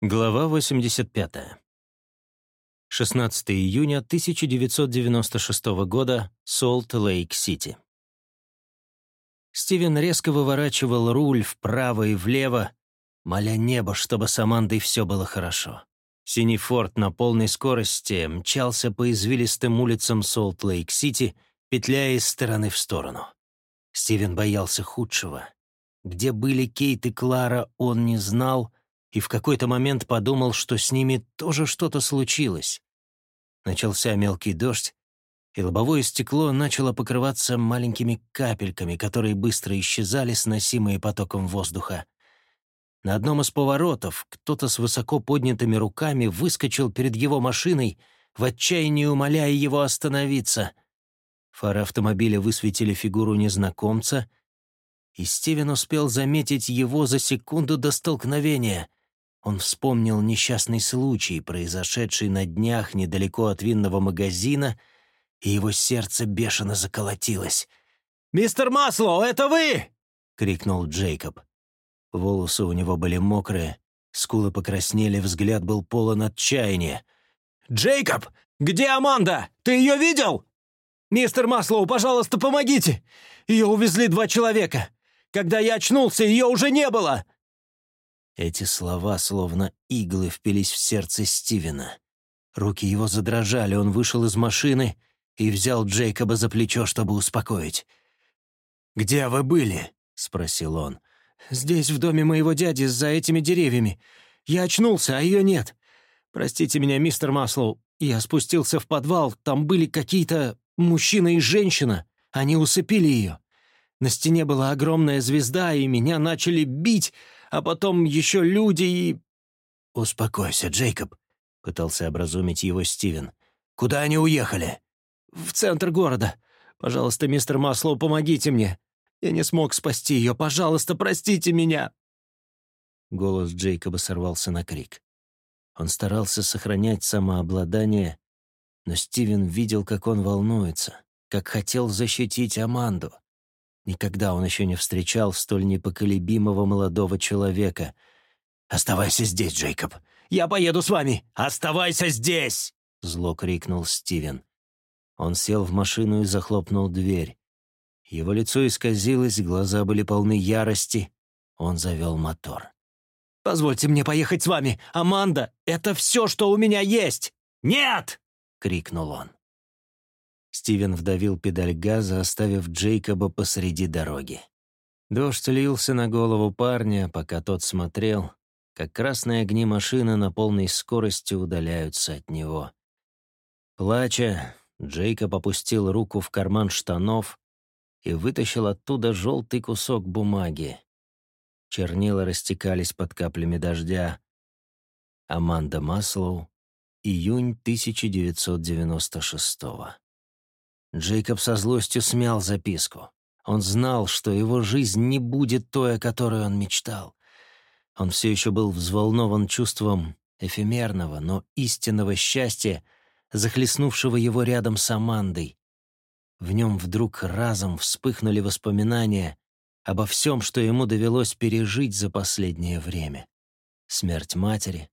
Глава 85. 16 июня 1996 года, Солт-Лейк-Сити. Стивен резко выворачивал руль вправо и влево, моля небо, чтобы с Амандой все было хорошо. Синий форд на полной скорости мчался по извилистым улицам Солт-Лейк-Сити, петляя из стороны в сторону. Стивен боялся худшего. Где были Кейт и Клара, он не знал — и в какой-то момент подумал, что с ними тоже что-то случилось. Начался мелкий дождь, и лобовое стекло начало покрываться маленькими капельками, которые быстро исчезали, сносимые потоком воздуха. На одном из поворотов кто-то с высоко поднятыми руками выскочил перед его машиной, в отчаянии умоляя его остановиться. Фары автомобиля высветили фигуру незнакомца, и Стивен успел заметить его за секунду до столкновения. Он вспомнил несчастный случай, произошедший на днях недалеко от винного магазина, и его сердце бешено заколотилось. «Мистер Маслоу, это вы!» — крикнул Джейкоб. Волосы у него были мокрые, скулы покраснели, взгляд был полон отчаяния. «Джейкоб, где Аманда? Ты ее видел?» «Мистер Маслоу, пожалуйста, помогите! Ее увезли два человека. Когда я очнулся, ее уже не было!» Эти слова, словно иглы, впились в сердце Стивена. Руки его задрожали, он вышел из машины и взял Джейкоба за плечо, чтобы успокоить. «Где вы были?» — спросил он. «Здесь, в доме моего дяди, за этими деревьями. Я очнулся, а ее нет. Простите меня, мистер Маслоу. Я спустился в подвал, там были какие-то мужчина и женщина. Они усыпили ее. На стене была огромная звезда, и меня начали бить, а потом еще люди и...» «Успокойся, Джейкоб», — пытался образумить его Стивен. «Куда они уехали?» «В центр города. Пожалуйста, мистер Маслоу, помогите мне. Я не смог спасти ее. Пожалуйста, простите меня!» Голос Джейкоба сорвался на крик. Он старался сохранять самообладание, но Стивен видел, как он волнуется, как хотел защитить Аманду. Никогда он еще не встречал столь непоколебимого молодого человека. «Оставайся здесь, Джейкоб! Я поеду с вами! Оставайся здесь!» — зло крикнул Стивен. Он сел в машину и захлопнул дверь. Его лицо исказилось, глаза были полны ярости. Он завел мотор. «Позвольте мне поехать с вами! Аманда, это все, что у меня есть!» «Нет!» — крикнул он. Стивен вдавил педаль газа, оставив Джейкоба посреди дороги. Дождь лился на голову парня, пока тот смотрел, как красные огни машины на полной скорости удаляются от него. Плача, Джейкоб опустил руку в карман штанов и вытащил оттуда желтый кусок бумаги. Чернила растекались под каплями дождя. Аманда Маслоу, июнь 1996 -го. Джейкоб со злостью смял записку. Он знал, что его жизнь не будет той, о которой он мечтал. Он все еще был взволнован чувством эфемерного, но истинного счастья, захлестнувшего его рядом с Амандой. В нем вдруг разом вспыхнули воспоминания обо всем, что ему довелось пережить за последнее время. Смерть матери,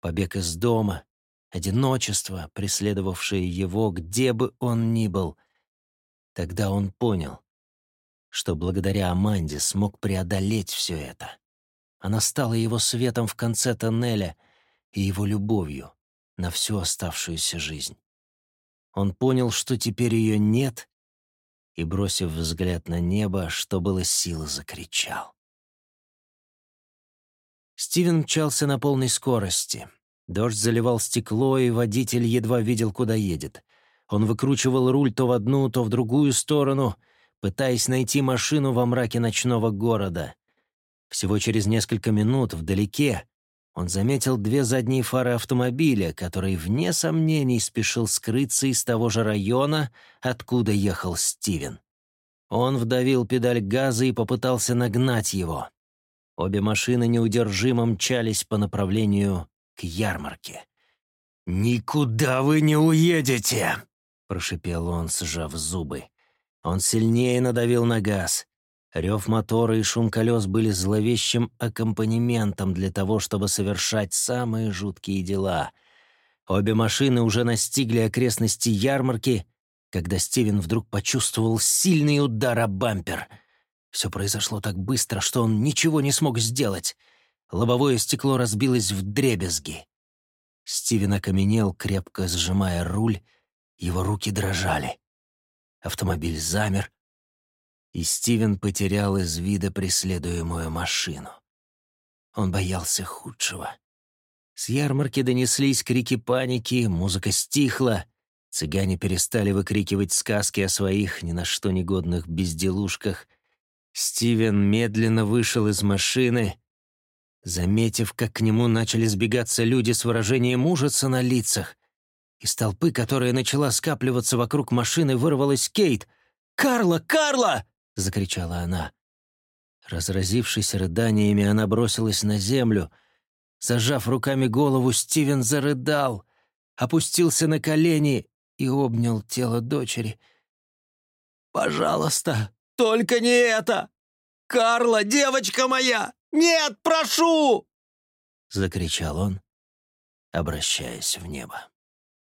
побег из дома, одиночество, преследовавшее его, где бы он ни был. Тогда он понял, что благодаря Аманде смог преодолеть все это. Она стала его светом в конце тоннеля и его любовью на всю оставшуюся жизнь. Он понял, что теперь ее нет, и, бросив взгляд на небо, что было силы, закричал. Стивен мчался на полной скорости. Дождь заливал стекло, и водитель едва видел, куда едет. Он выкручивал руль то в одну, то в другую сторону, пытаясь найти машину во мраке ночного города. Всего через несколько минут вдалеке он заметил две задние фары автомобиля, который, вне сомнений, спешил скрыться из того же района, откуда ехал Стивен. Он вдавил педаль газа и попытался нагнать его. Обе машины неудержимо мчались по направлению к ярмарке. «Никуда вы не уедете!» — прошипел он, сжав зубы. Он сильнее надавил на газ. Рев мотора и шум колес были зловещим аккомпанементом для того, чтобы совершать самые жуткие дела. Обе машины уже настигли окрестности ярмарки, когда Стивен вдруг почувствовал сильный удар о бампер. Все произошло так быстро, что он ничего не смог сделать. Лобовое стекло разбилось в дребезги. Стивен окаменел, крепко сжимая руль, его руки дрожали. Автомобиль замер, и Стивен потерял из вида преследуемую машину. Он боялся худшего. С ярмарки донеслись крики паники, музыка стихла, цыгане перестали выкрикивать сказки о своих ни на что негодных безделушках. Стивен медленно вышел из машины, заметив, как к нему начали сбегаться люди с выражением ужаса на лицах. Из толпы, которая начала скапливаться вокруг машины, вырвалась Кейт. «Карла! Карла!» — закричала она. Разразившись рыданиями, она бросилась на землю. Зажав руками голову, Стивен зарыдал, опустился на колени и обнял тело дочери. «Пожалуйста, только не это! Карла, девочка моя! Нет, прошу!» — закричал он, обращаясь в небо.